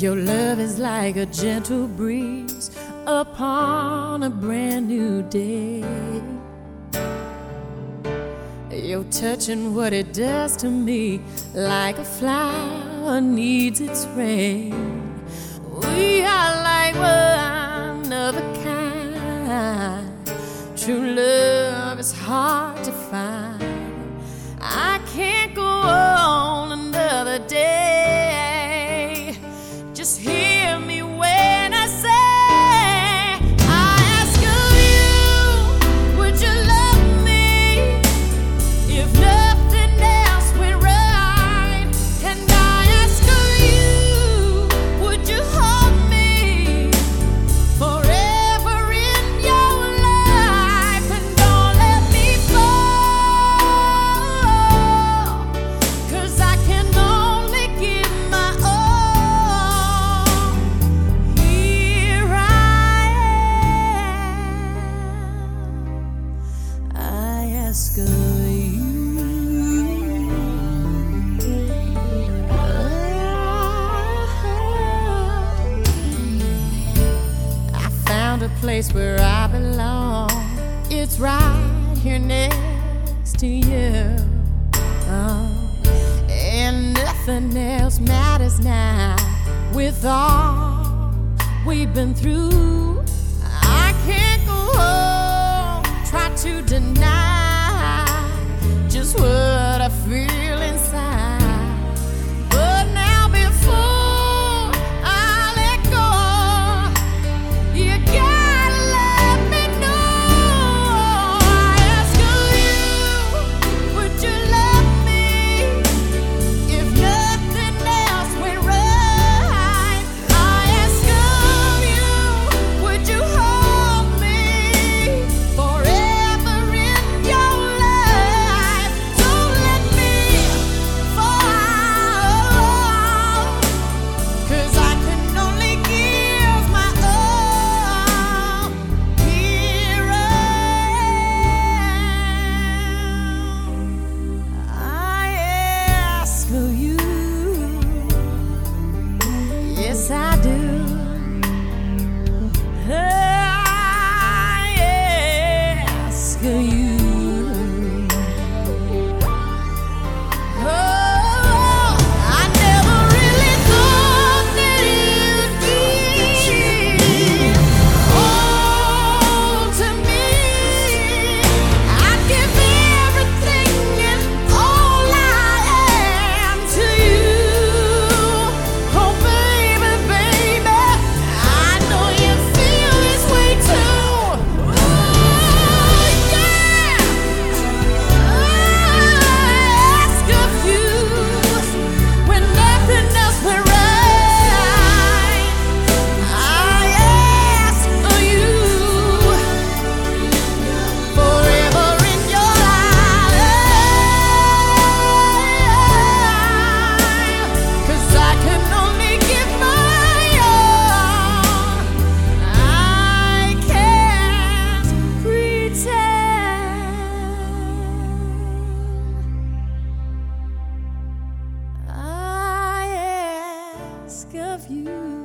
Your love is like a gentle breeze upon a brand new day. You're touching what it does to me, like a flower needs its rain. We are like one of a kind. True love is hard to find. I can't go on. You. I found a place where I belong. It's right here next to you. Uh, and nothing else matters now with all we've been through. ask you. ask of you.